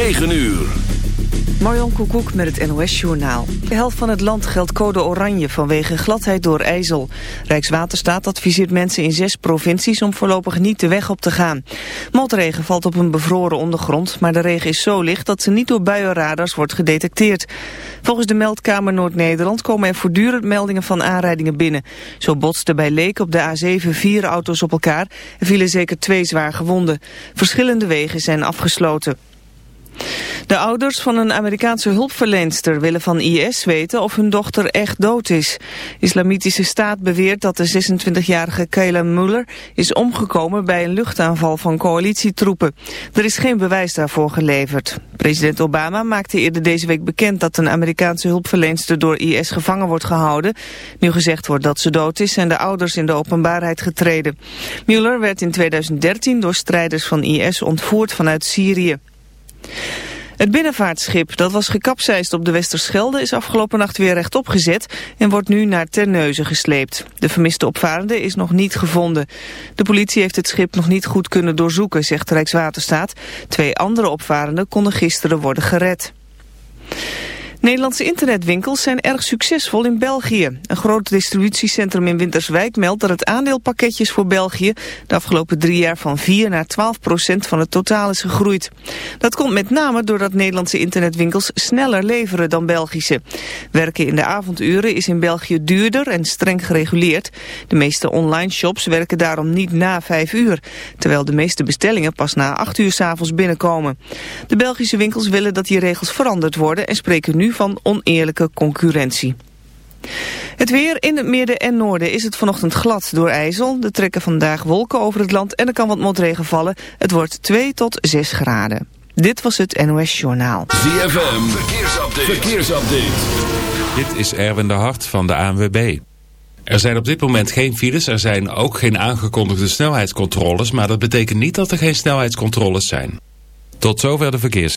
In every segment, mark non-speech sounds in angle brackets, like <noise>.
9 uur. Marjon Koekoek met het NOS-journaal. De helft van het land geldt code oranje vanwege gladheid door ijzel. Rijkswaterstaat adviseert mensen in zes provincies om voorlopig niet de weg op te gaan. Motregen valt op een bevroren ondergrond, maar de regen is zo licht dat ze niet door buienradars wordt gedetecteerd. Volgens de meldkamer Noord-Nederland komen er voortdurend meldingen van aanrijdingen binnen. Zo botsten bij Leek op de A7 vier auto's op elkaar en vielen zeker twee zwaar gewonden. Verschillende wegen zijn afgesloten. De ouders van een Amerikaanse hulpverlenster willen van IS weten of hun dochter echt dood is. Islamitische staat beweert dat de 26-jarige Kayla Muller is omgekomen bij een luchtaanval van coalitietroepen. Er is geen bewijs daarvoor geleverd. President Obama maakte eerder deze week bekend dat een Amerikaanse hulpverlenster door IS gevangen wordt gehouden. Nu gezegd wordt dat ze dood is zijn de ouders in de openbaarheid getreden. Muller werd in 2013 door strijders van IS ontvoerd vanuit Syrië. Het binnenvaartschip dat was gekapseist op de Westerschelde is afgelopen nacht weer rechtop gezet en wordt nu naar Terneuzen gesleept. De vermiste opvarende is nog niet gevonden. De politie heeft het schip nog niet goed kunnen doorzoeken, zegt Rijkswaterstaat. Twee andere opvarenden konden gisteren worden gered. Nederlandse internetwinkels zijn erg succesvol in België. Een groot distributiecentrum in Winterswijk meldt dat het aandeel pakketjes voor België de afgelopen drie jaar van 4 naar 12 procent van het totaal is gegroeid. Dat komt met name doordat Nederlandse internetwinkels sneller leveren dan Belgische. Werken in de avonduren is in België duurder en streng gereguleerd. De meeste online shops werken daarom niet na 5 uur, terwijl de meeste bestellingen pas na 8 uur s'avonds binnenkomen. De Belgische winkels willen dat die regels veranderd worden en spreken nu van oneerlijke concurrentie. Het weer in het midden en noorden is het vanochtend glad door ijzel. Er trekken vandaag wolken over het land en er kan wat motregen vallen. Het wordt 2 tot 6 graden. Dit was het NOS Journaal. ZFM, verkeersupdate. verkeersupdate. Dit is Erwin de Hart van de ANWB. Er zijn op dit moment geen files, er zijn ook geen aangekondigde snelheidscontroles... maar dat betekent niet dat er geen snelheidscontroles zijn. Tot zover de verkeers.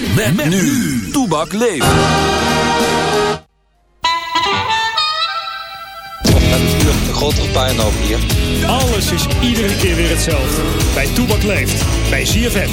Met, met nu. Toebak leeft. Dat is natuurlijk een grotere puinhoop hier. Alles is iedere keer weer hetzelfde. Bij Toebak leeft. Bij ZFM.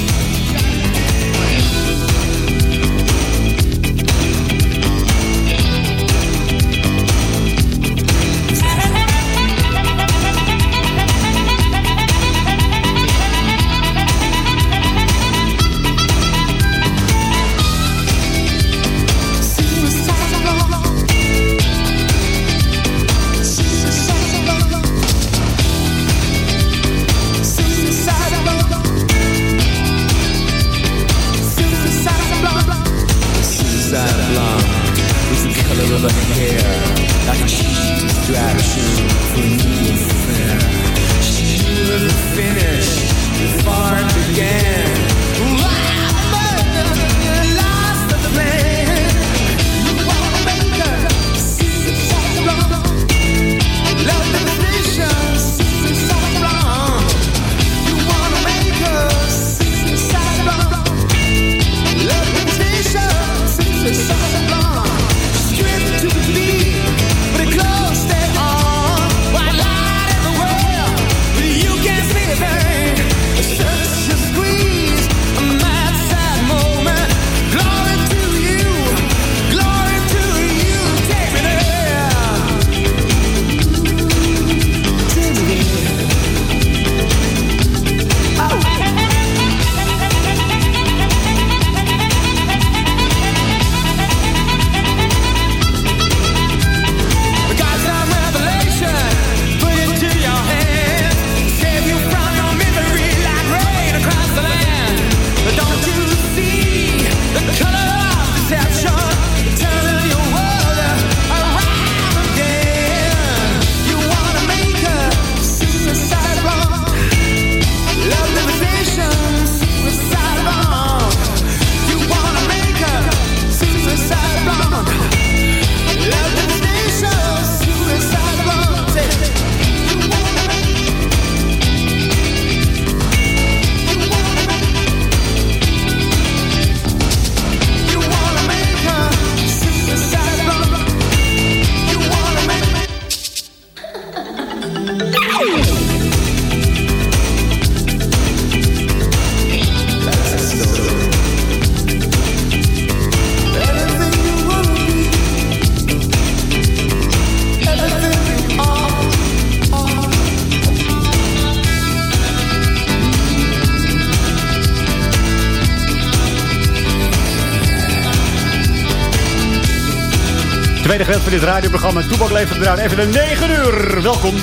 Dit radioprogramma. Toebak op even de 9 uur. Welkom.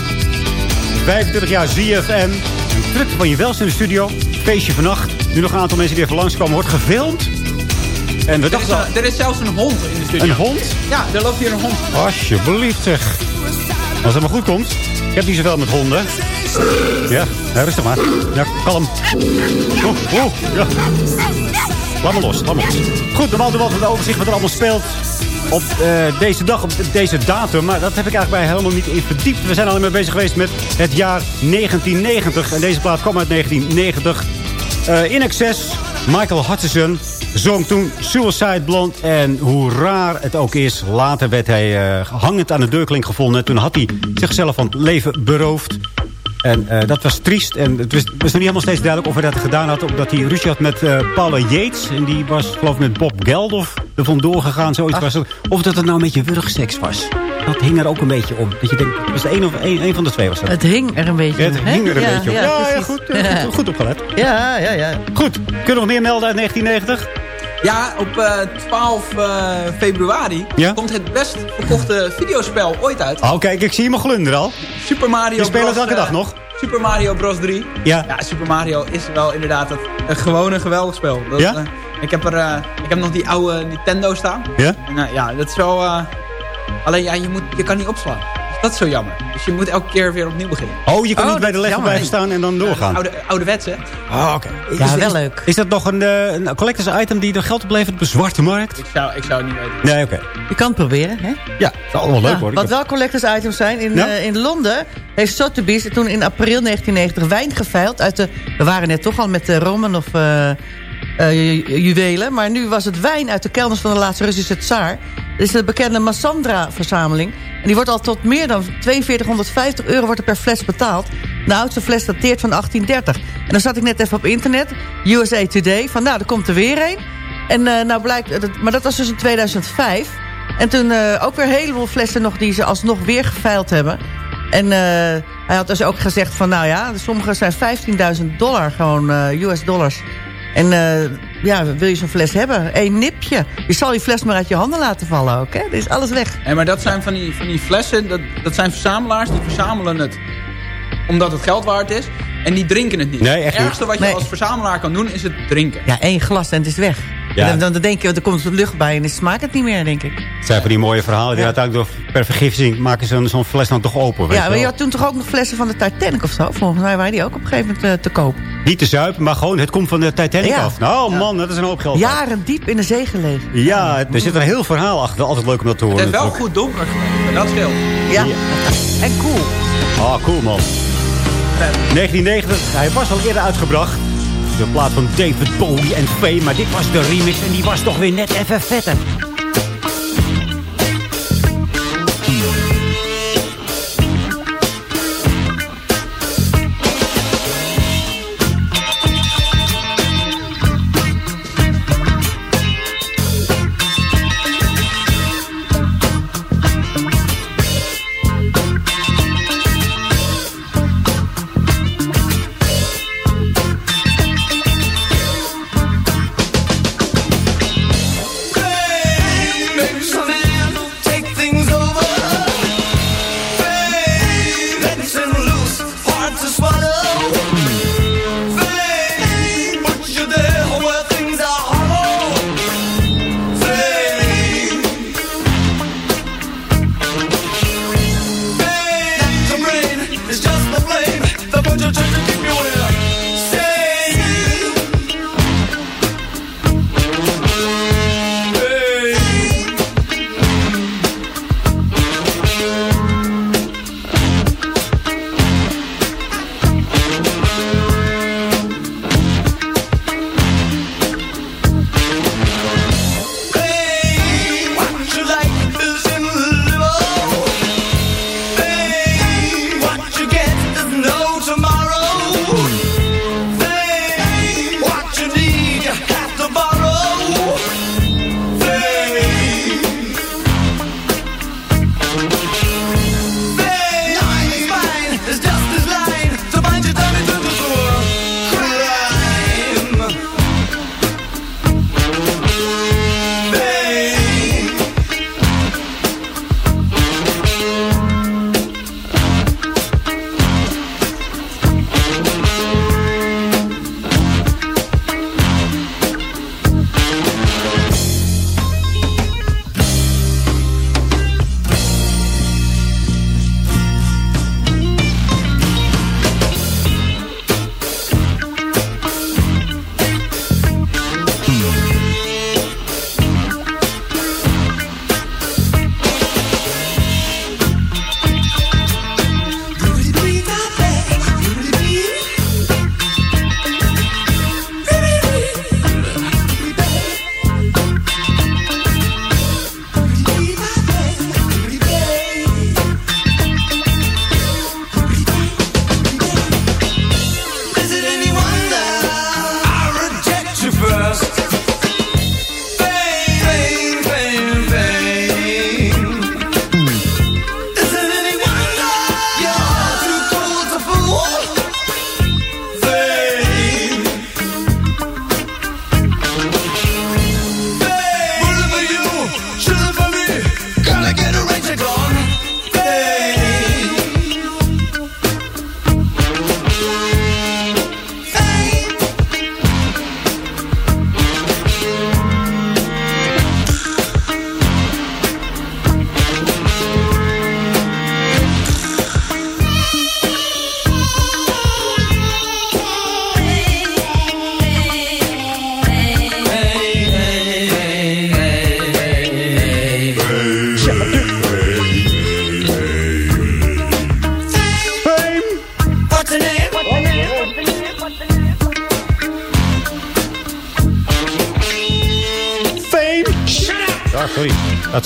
25 jaar ZFM. Druk van je welst in de studio. Feestje vannacht. Nu nog een aantal mensen die even langskomen. Wordt gefilmd. En we dachten... Er is, er is zelfs een hond in de studio. Een hond? Ja, er loopt hier een hond. Alsjeblieft zeg. Als het maar goed komt. Ik heb niet zoveel met honden. Ja, ja rustig maar. Ja, kalm. Oeh, oeh, ja. Laat me los, laat me los. Goed, normaal doen we altijd een overzicht wat er allemaal speelt op uh, deze dag, op deze datum. Maar dat heb ik eigenlijk bij helemaal niet in verdiept. We zijn al mee bezig geweest met het jaar 1990. En deze plaat kwam uit 1990. Uh, in excess, Michael Hutchison zong toen Suicide Blonde. En hoe raar het ook is, later werd hij uh, hangend aan de deurklink gevonden. Toen had hij zichzelf van het leven beroofd. En uh, dat was triest. En het was, was nog niet helemaal steeds duidelijk of hij dat gedaan had. Omdat hij ruzie had met uh, Paula Yates. En die was geloof ik met Bob Geldof er vandoor gegaan. Zoiets was het. Of dat het nou een beetje wurgseks was. Dat hing er ook een beetje om. Dat je denkt, was de een of een, een van de twee was dat. Het hing er een beetje ja, Het hing er een ja, beetje om. Ja, ja, goed, goed, <laughs> goed opgelet. Ja, ja, ja. Goed, kunnen we nog meer melden uit 1990? Ja, op uh, 12 uh, februari ja? komt het best verkochte videospel ooit uit. Oh, kijk, ik zie hem glunder al. Super Mario Je speelt Bros. het elke dag nog? Super Mario Bros 3. Ja. ja Super Mario is wel inderdaad het, een gewone geweldig spel. Dat, ja? Uh, ik, heb er, uh, ik heb nog die oude Nintendo staan. Ja? En, uh, ja, dat is wel... alleen ja, je, moet, je kan niet opslaan. Dat is zo jammer. Dus je moet elke keer weer opnieuw beginnen. Oh, je kan oh, niet bij de legger blijven staan en dan doorgaan. oude, ouderwets, hè? Oh, oké. Okay. Ja, is, wel leuk. Is dat nog een, uh, een collectors item die er geld oplevert op de zwarte markt? Ik zou, ik zou het niet weten. Nee, oké. Okay. Je kan het proberen, hè? Ja, dat is allemaal leuk, ja, hoor. Wat wel collectors items zijn, in, ja? uh, in Londen heeft Sotheby's toen in april 1990 wijn geveild uit de... We waren net toch al met de Roman of... Uh, uh, juwelen. Maar nu was het wijn uit de kelders van de laatste Russische tsaar. Dat is de bekende Massandra-verzameling. En die wordt al tot meer dan 4250 euro wordt er per fles betaald. De oudste fles dateert van 1830. En dan zat ik net even op internet, USA Today, van nou, er komt er weer een. En uh, nou blijkt, maar dat was dus in 2005. En toen uh, ook weer een heleboel flessen nog die ze alsnog weer geveild hebben. En hij had dus ook gezegd van, nou ja, sommige zijn 15.000 dollar, gewoon US dollars. En uh, ja, wil je zo'n fles hebben? Eén nipje. Je zal die fles maar uit je handen laten vallen ook, hè? Er is alles weg. En maar dat zijn van die, van die flessen, dat, dat zijn verzamelaars, die verzamelen het omdat het geld waard is. En die drinken het niet. Nee, echt het ergste wat je nee. als verzamelaar kan doen, is het drinken. Ja, één glas en het is weg. Ja. Dan, dan denk je, er komt lucht bij en dan smaakt het niet meer, denk ik. Het zijn van die mooie verhalen. Die ja. uiteindelijk door, per vergiftiging maken ze zo'n fles dan toch open. Weet ja, maar je, je had toen toch ook nog flessen van de Titanic of zo? Volgens mij waren die ook op een gegeven moment uh, te koop. Niet te zuipen, maar gewoon het komt van de Titanic ja. af. Nou man, dat is een hoop geld. Jaren diep in de zee gelegen. Ja, er zit een heel verhaal achter. Altijd leuk om dat te horen. Het is wel goed donker gelegen, dat scheelt. Ja, en cool. Ah, cool man. 1990, hij was al eerder uitgebracht. De plaat van David Bowie en Faye. Maar dit was de remix en die was toch weer net even vetter.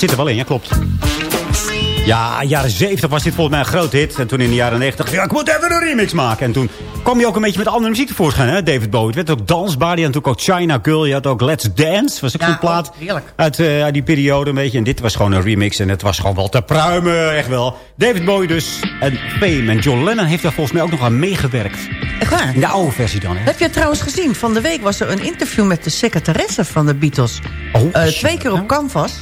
Zit er wel in, ja, klopt. Ja, jaren 70 was dit volgens mij een groot hit. En toen in de jaren 90, ja, ik moet even een remix maken. En toen kwam je ook een beetje met andere muziek tevoorschijn, hè, David Bowie. Het werd ook dansbaar. Die had ook China Girl. Je had ook Let's Dance. Was ook Ja, een plaat oh, heerlijk. uit, eh, uit die periode een beetje. En dit was gewoon een remix. En het was gewoon wel te pruimen, echt wel. David Bowie dus. En Fame. En John Lennon heeft daar volgens mij ook nog aan meegewerkt. Echt waar? In de oude versie dan, hè. Heb je trouwens gezien? Van de week was er een interview met de secretaresse van de Beatles. Oh, Eh, twee keer op canvas.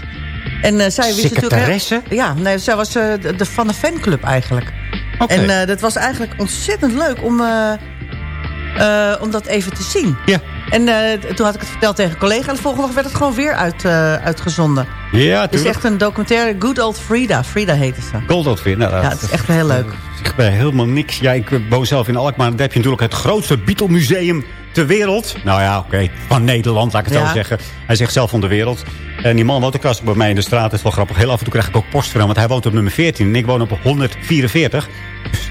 En eh, zij wist natuurlijk... Ja, nee, zij was eh, de, de- van de fanclub eigenlijk. Oké. En eh, dat was eigenlijk ontzettend leuk om, om dat even te zien. Ja. En eh, toen had ik het verteld tegen een collega. En de volgende dag werd het gewoon weer uit, eh, uitgezonden. Ja, Het is tuurlijk. echt een documentaire. Good Old Frida. Frida heette ze. Goldotveer. Nou, Ja, het is echt heel leuk. Ik ben helemaal niks. Ja, ik woon zelf in Alkmaar. Daar heb je natuurlijk het grootste Beatle-museum ter wereld. Nou ja, oké. Van Nederland, laat ik het Ja. zo zeggen. Hij zegt zelf van de wereld. En die man woont ook bij mij in de straat. Dat is wel grappig. Heel af en toe krijg ik ook post van hem. Want hij woont op nummer 14 en ik woon op 144.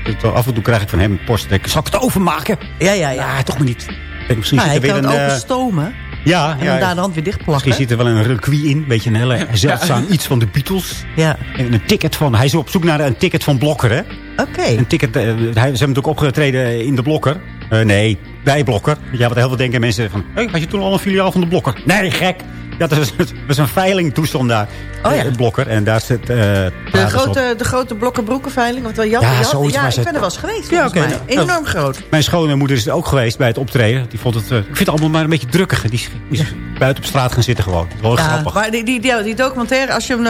Dus af en toe krijg ik van hem post. Zal ik het overmaken? Ja, ja, ja. Ja, toch maar niet. Ik misschien Nou, zit hij er weer kan een... het eh, openstomen. ja, En ja, dan daar de hand weer dichtplakken. Misschien zit er wel een reliquie in. Beetje een hele zeldzaam <laughs> iets van de Beatles. Ja, En een ticket van... Hij is op zoek naar een ticket van Blokker, hè? oké. Een ticket, eh, hij, ze hebben natuurlijk opgetreden in de Blokker. Eh, nee, bij Blokker. Ja, wat heel veel denken mensen van... Hey, had je toen al een filiaal van de Blokker? Nee, gek. Ja, dat was, dat was een veilingtoestand daar. Oh ja. Blokker. En daar zit... eh De grote, de grote blokkenbroekenveiling. Wat wel Ja, ik ben er wel eens geweest Ja, oké, mij. nou, Enorm groot. Mijn schoonmoeder is er ook geweest bij het optreden. Die vond het... eh, ik vind het allemaal maar een beetje drukkig. Die is, is buiten op straat gaan zitten gewoon. Wel Ja, grappig. maar die, die, die, die documentaire, als je hem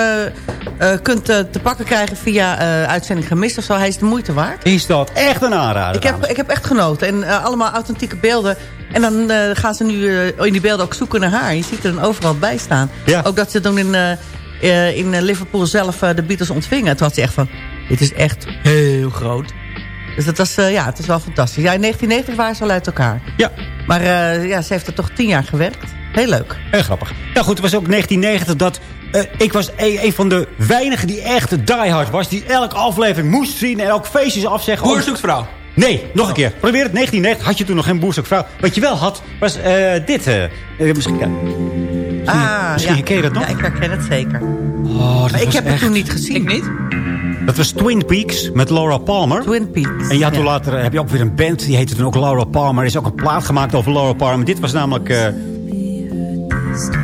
eh, kunt te pakken krijgen via uitzending gemist of zo, hij is de moeite waard. Is dat echt een aanrader? Ik heb, ik heb echt genoten. En allemaal authentieke beelden. En dan eh, gaan ze nu eh, in die beelden ook zoeken naar haar. Je ziet er dan overal bij staan. Ja. Ook dat ze toen in, eh, in Liverpool zelf de Beatles ontvingen. Toen had ze echt van, dit is echt heel groot. Dus dat was, eh, ja, het is wel fantastisch. Ja, in 1990 waren ze al uit elkaar. Ja, Maar eh, ja, ze heeft er toch tien jaar gewerkt. Heel leuk. Heel grappig. Ja goed, het was ook 1990 dat... eh, ik was een, een van de weinigen die echt diehard was. Die elke aflevering moest zien en ook feestjes afzeggen. Boer Oh, zoekt vrouw. Nee, nog een keer. Probeer het. 1990 had je toen nog geen boerzoekvrouw. Wat je wel had, was eh, dit. eh, eh, misschien, ja. Ah, misschien ja. ken je dat nog? Ja, ik herken het zeker. Oh, dat Maar ik heb het toen niet gezien. Ik niet. Dat was Twin Peaks met Laura Palmer. Twin Peaks. En ja, toen Ja. later heb je ook weer een band. Die heette toen ook Laura Palmer. Er is ook een plaat gemaakt over Laura Palmer. Dit was namelijk eh,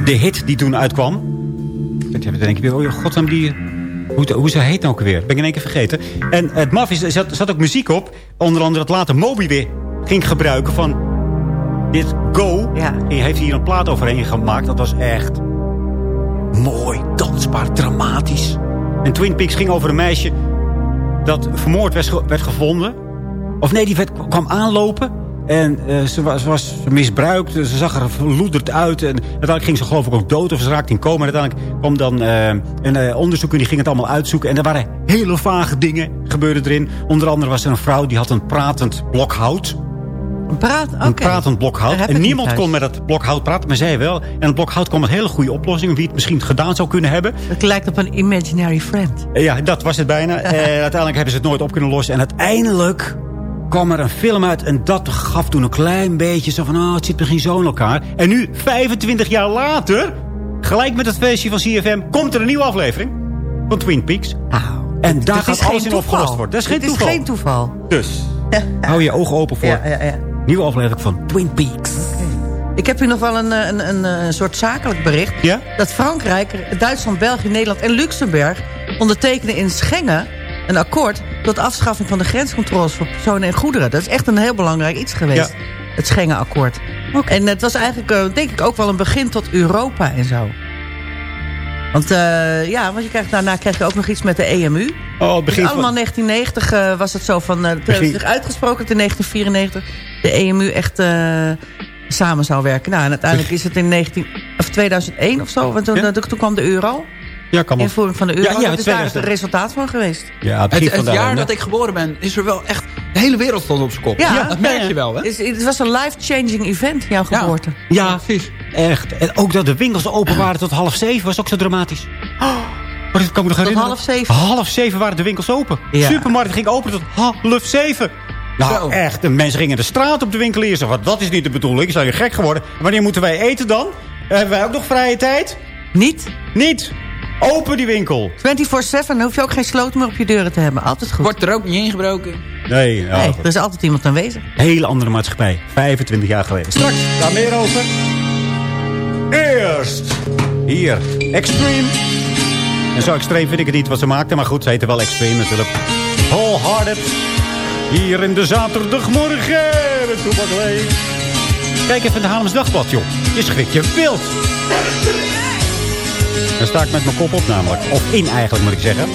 de hit die toen uitkwam. Dan denk je weer, oh god, die, hoe, hoe ze heet nou ook weer? Ben ik in één keer vergeten. En het maf is, er zat, zat ook muziek op. Onder andere dat later Moby weer ging gebruiken van dit Go. Ja. En hij heeft hier een plaat overheen gemaakt. Dat was echt mooi, dansbaar, dramatisch. En Twin Peaks ging over een meisje dat vermoord werd, ge- werd gevonden. Of nee, die werd, kwam aanlopen. En eh, ze, was, ze was misbruikt. Ze zag er verloederd uit. En uiteindelijk ging ze geloof ik ook dood. Of ze raakte in coma. En uiteindelijk kwam dan eh, een eh, onderzoek. En die ging het allemaal uitzoeken. En er waren hele vage dingen gebeurden erin. Onder andere was er een vrouw die had een pratend blok hout. Een praat, oké. Een pratend blok Daar hout. heb En niemand kon met dat blok hout praten. Maar zij wel. En het blok hout kwam met hele goede oplossingen. Wie het misschien gedaan zou kunnen hebben. Het lijkt op een imaginary friend. Ja, dat was het bijna. <laughs> Eh, uiteindelijk hebben ze het nooit op kunnen lossen. En uiteindelijk kwam er een film uit. En dat gaf toen een klein beetje zo van... Oh, het zit misschien zo in elkaar. En nu, 25 jaar later... Gelijk met het feestje van CFM... komt er een nieuwe aflevering van Twin Peaks. En daar gaat alles in opgelost worden. Dat is geen toeval. is geen toeval. Dus, <laughs> hou je ogen open voor Ja, ja, ja. nieuwe aflevering van Twin Peaks. Ik heb hier nog wel een, eh, een, een, een soort zakelijk bericht. Ja? Dat Frankrijk, Duitsland, België, Nederland en Luxemburg... ondertekenen in Schengen een akkoord... tot afschaffing van de grenscontroles voor personen en goederen. Dat is echt een heel belangrijk iets geweest. Ja. Het Schengen-akkoord. En het was eigenlijk, eh, denk ik, ook wel een begin tot Europa en zo. Want eh, ja, want je krijgt, daarna krijg je ook nog iets met de EMU. Oh, het begin Dus van- allemaal 1990 eh, was het zo van... het Begin- zich uitgesproken dat in 1994 de EMU echt samen zou werken. Nou, en uiteindelijk is het in 19, of 2001 of zo, want toen, Ja. toen kwam de euro. Ja, kan. Invoering van de euro, Ja, ja, dat is daar het 2000. resultaat van geweest. Ja, het jaar dat ik geboren ben, is er wel echt... De hele wereld stond op zijn kop. Ja, dat merk je wel, hè? Het, is- het was een life-changing event, jouw geboorte. Ja, precies. echt. En ook dat de winkels open waren tot half zeven was ook zo dramatisch. Oh, dat kan ik me nog herinneren. half zeven? Half zeven waren de winkels open. Ja. Supermarkt ging open tot half zeven. Nou, Zo. echt. De mensen gingen de straat op de winkeliers. Van, dat is niet de bedoeling. Zijn je gek geworden? Wanneer moeten wij eten dan? Hebben wij ook nog vrije tijd? Niet? Niet! Open die winkel. 24-7, dan hoef je ook geen sloot meer op je deuren te hebben. Altijd goed. Wordt er ook niet ingebroken? Nee, ja, nee er is altijd iemand aanwezig. Hele andere maatschappij. 25 jaar geleden. Straks, daar meer over. Eerst. Hier, Extreme. En zo extreem vind ik het niet wat ze maakten. Maar goed, ze heten wel Extreme natuurlijk. Wholehearted. Hier in de zaterdagmorgen. Met Toepak Leef. Kijk even de Haarlems Dagblad, joh. Je schrik je wild. Daar sta ik met mijn kop op namelijk. Of in eigenlijk, moet ik zeggen.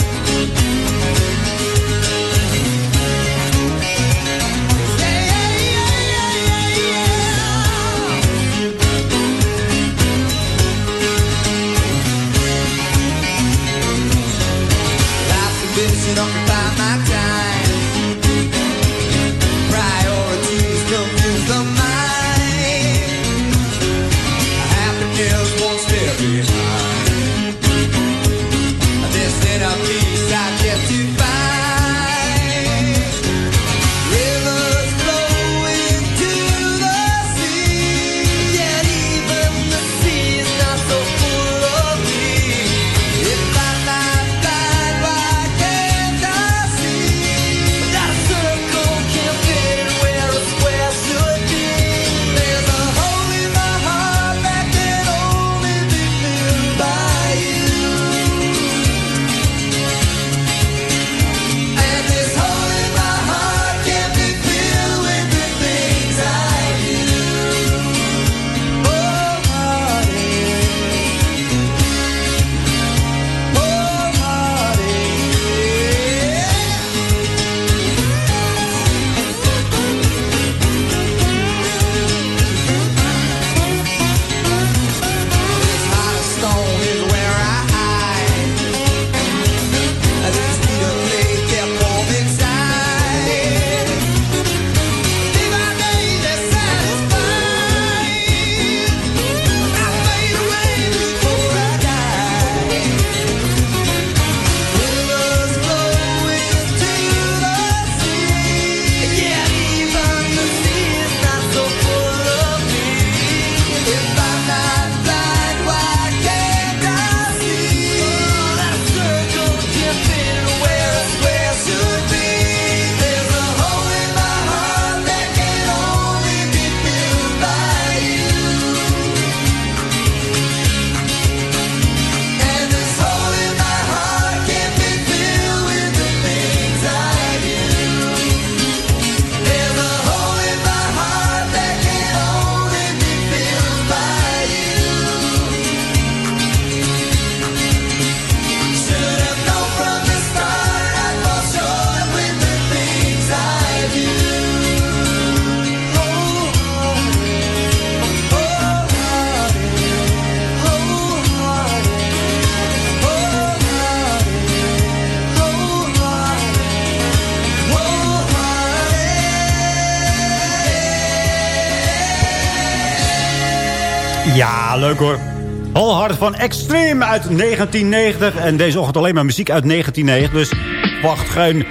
Van Extreme uit 1990. En deze ochtend alleen maar muziek uit 1990. Dus wacht geen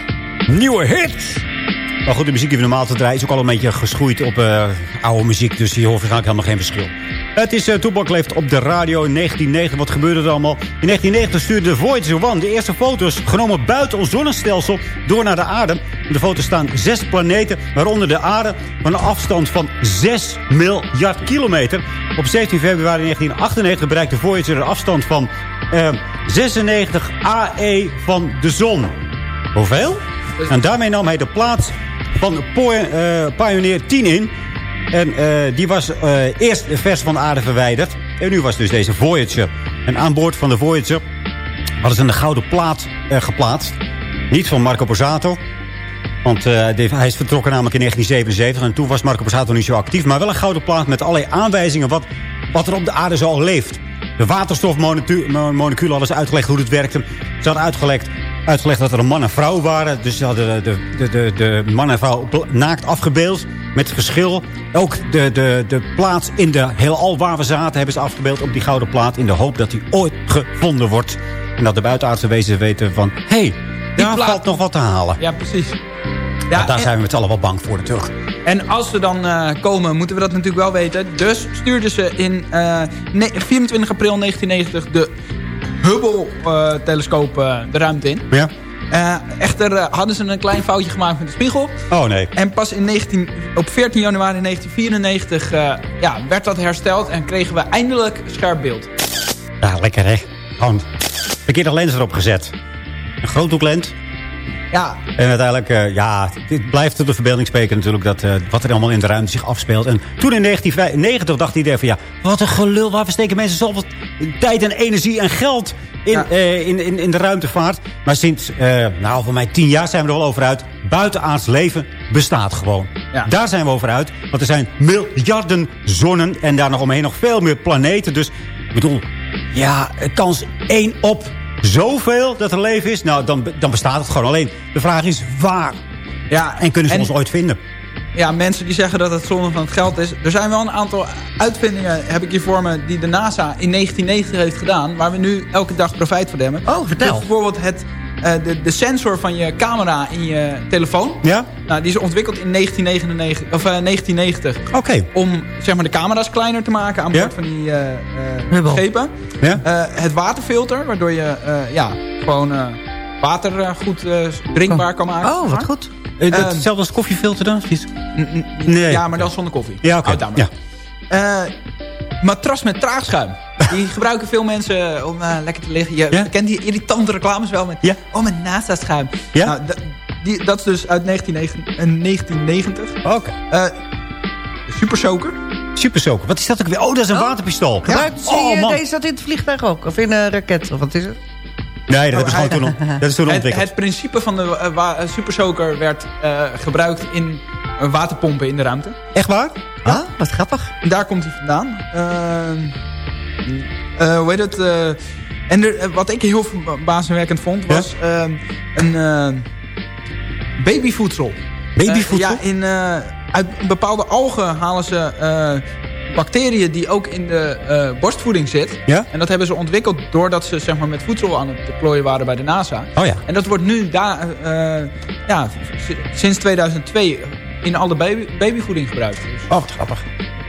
nieuwe hits. Maar goed, de muziek die we normaal te draaien is ook al een beetje geschoeid op eh, oude muziek. Dus hier hoort waarschijnlijk helemaal geen verschil. Het is uh, Toepak leeft op de radio in 1990. Wat gebeurde er allemaal? In 1990 stuurde de Voyager 1 de eerste foto's genomen buiten ons zonnestelsel door naar de aarde. Op de foto's staan zes planeten, waaronder de aarde, van een afstand van 6 miljard kilometer. Op 17 februari 1998 bereikte Voyager een afstand van eh, 96 AE van de zon. Hoeveel? En daarmee nam hij de plaats van eh, Pioneer 10 in. En eh, die was eh, eerst vers van de aarde verwijderd. En nu was dus deze Voyager. En aan boord van de Voyager hadden ze een gouden plaat eh, geplaatst. Niet van Marco Borsato. Want hij is vertrokken namelijk in 1977. En toen was Marco Borsato niet zo actief. Maar wel een gouden plaat met allerlei aanwijzingen wat, wat er op de aarde zo al leeft. De waterstofmoleculen hadden ze uitgelegd hoe het werkte. Ze hadden uitgelegd, uitgelegd dat er een man en vrouw waren. Dus ze hadden de, de, de, de man en vrouw naakt afgebeeld. Met het verschil. Ook de, de, de plaats in de heelal waar we zaten hebben ze afgebeeld op die gouden plaat. In de hoop dat die ooit gevonden wordt. En dat de buitenaardse wezens weten van... Hé, hey, daar plaat- valt nog wat te halen. Ja, precies. Ja, daar en- zijn we met z'n allen wel bang voor natuurlijk. En als ze dan eh, komen, moeten we dat natuurlijk wel weten. Dus stuurden ze in eh, ne- 24 april 1990 de Hubble-telescoop de ruimte in. Ja? Eh, echter eh, hadden ze een klein foutje gemaakt met de spiegel. Oh nee. En pas in 19, op 14 januari 1994 eh, ja, werd dat hersteld en kregen we eindelijk scherp beeld. Ja, lekker hè. Gewoon verkeerde lens erop gezet. Een groothoeklens. Ja, En uiteindelijk, eh, ja, dit blijft tot de verbeelding spreken natuurlijk... Dat, eh, wat er allemaal in de ruimte zich afspeelt. En toen in 1990 dacht iedereen van... ja, wat een gelul, waarvoor steken mensen zoveel tijd en energie en geld... in, Ja. eh, in, in, in de ruimtevaart. Maar sinds, nou, voor mij tien jaar zijn we er wel over uit... buitenaards leven bestaat gewoon. Ja. Daar zijn we over uit. Want er zijn miljarden zonnen... en daar nog omheen nog veel meer planeten. Dus, ik bedoel, ja, kans één op zoveel dat er leven is... nou, dan, dan bestaat het gewoon. Alleen, de vraag is waar. ja En kunnen ze en- ons ooit vinden? ja, mensen die zeggen dat het zonde van het geld is. Er zijn wel een aantal uitvindingen, heb ik hier voor me, die de NASA in 1990 heeft gedaan. Waar we nu elke dag profijt van hebben. Oh, vertel. Dus bijvoorbeeld het, de, de sensor van je camera in je telefoon. Ja? Nou, die is ontwikkeld in 1999, of, eh, 1990. Oké. Om zeg maar, de camera's kleiner te maken aan Ja? boord van die eh, eh, schepen. Ja? Eh, het waterfilter, waardoor je eh, ja, gewoon eh, water eh, goed eh, drinkbaar kan maken. Oh, wat goed. Eh, dat- Ehm, Hetzelfde als koffiefilter dan? Nee. Ja, maar dan zonder koffie. Ja, oké. Ja. Eh, matras met traagschuim. Die gebruiken veel mensen om eh, lekker te liggen. Je Ja? kent die irritante reclames wel met... Ja. Oh, met NASA-schuim. Ja? Nou, die, dat is dus uit 1990. eh, 1990. Oké. Eh, Super Soaker. Super soaker. Wat is dat ook weer? Oh, dat is een waterpistool. Gebruikt ze Oh, je- man. deze zat in het vliegtuig ook? Of in een raket? Of wat is het? Nee, dat hebben ze Oh, gewoon toen, dat is toen Het, ontwikkeld. het principe van de eh, wa- eh, Super Soaker werd eh, gebruikt in eh, waterpompen in de ruimte. Echt waar? Ah, wat grappig. Daar komt hij vandaan. Ehm, eh, hoe heet het? eh, en er, eh, wat ik heel verbazingwekkend vond, was ehm, een babyvoedsel. Babyvoedsel? Ja, in, uit bepaalde algen halen ze bacteriën die ook in de borstvoeding zit. Ja? En dat hebben ze ontwikkeld doordat ze zeg maar, met voedsel aan het plooien waren bij de NASA. Oh ja. En dat wordt nu daar, ja, sinds 2002 in alle baby, babyvoeding gebruikt. Dus, Oh, wat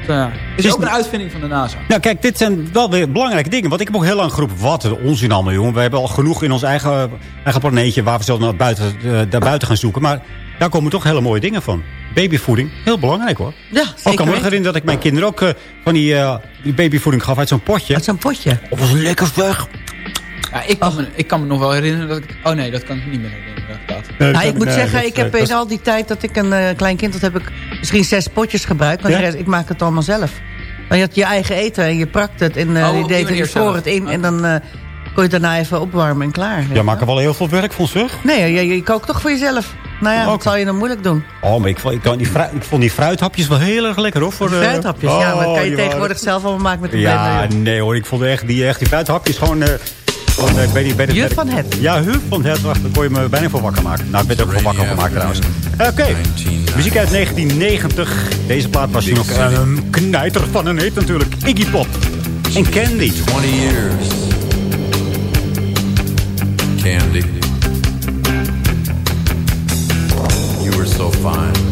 grappig. het, is is ook een uitvinding van de NASA. Nou, kijk, dit zijn wel weer belangrijke dingen. Want ik heb ook heel lang geroepen, wat een onzin allemaal, jongen. We hebben al genoeg in ons eigen, eigen planeetje... waar we zo naar buiten, eh, daar buiten gaan zoeken. Maar daar komen toch hele mooie dingen van. Babyvoeding, heel belangrijk hoor. Ja, Ook kan me herinneren dat ik mijn kinderen ook eh, van die, eh, die babyvoeding gaf uit zo'n potje. Uit zo'n potje. Of was lekker weg. Ja, ik, kan me, ik kan me nog wel herinneren dat ik... Oh nee, dat kan ik niet meer herinneren. Inderdaad. Nou, ik moet zeggen, dat, ik heb eh, dat in al die tijd dat ik een eh, klein kind had, heb ik misschien zes potjes gebruikt. Ja? rest, ik maak het allemaal zelf. Maar je had je eigen eten en je prakt het en eh, Oh, op je die deed het, je vroor het in. En dan eh, kon je het daarna even opwarmen en klaar. Ja, je maak er wel. heel veel werk van, zeg. Nee, je, je kookt toch voor jezelf. Nou ja, wat zal je dan moeilijk doen? Oh, maar ik vond, ik, kan die fruit, ik vond die fruithapjes wel heel erg lekker, hoor. Voor de, Fruithapjes, ja, maar dat kan je Oh, tegenwoordig waren- zelf allemaal maken met de Ja, blender. joh. nee hoor, ik vond echt die, echt, die fruithapjes gewoon... eh gewoon, eh, ik weet niet, van het. Ja, Huf van het. Wacht, dan kon je me bijna voor wakker maken. Nou, ik ben er ook voor wakker gemaakt trouwens. Oké, muziek uit 1990. Deze plaat was toen ook eh, een knijter van een hit natuurlijk. Iggy Pop en Candy. 20 years. Candy. You were so fine.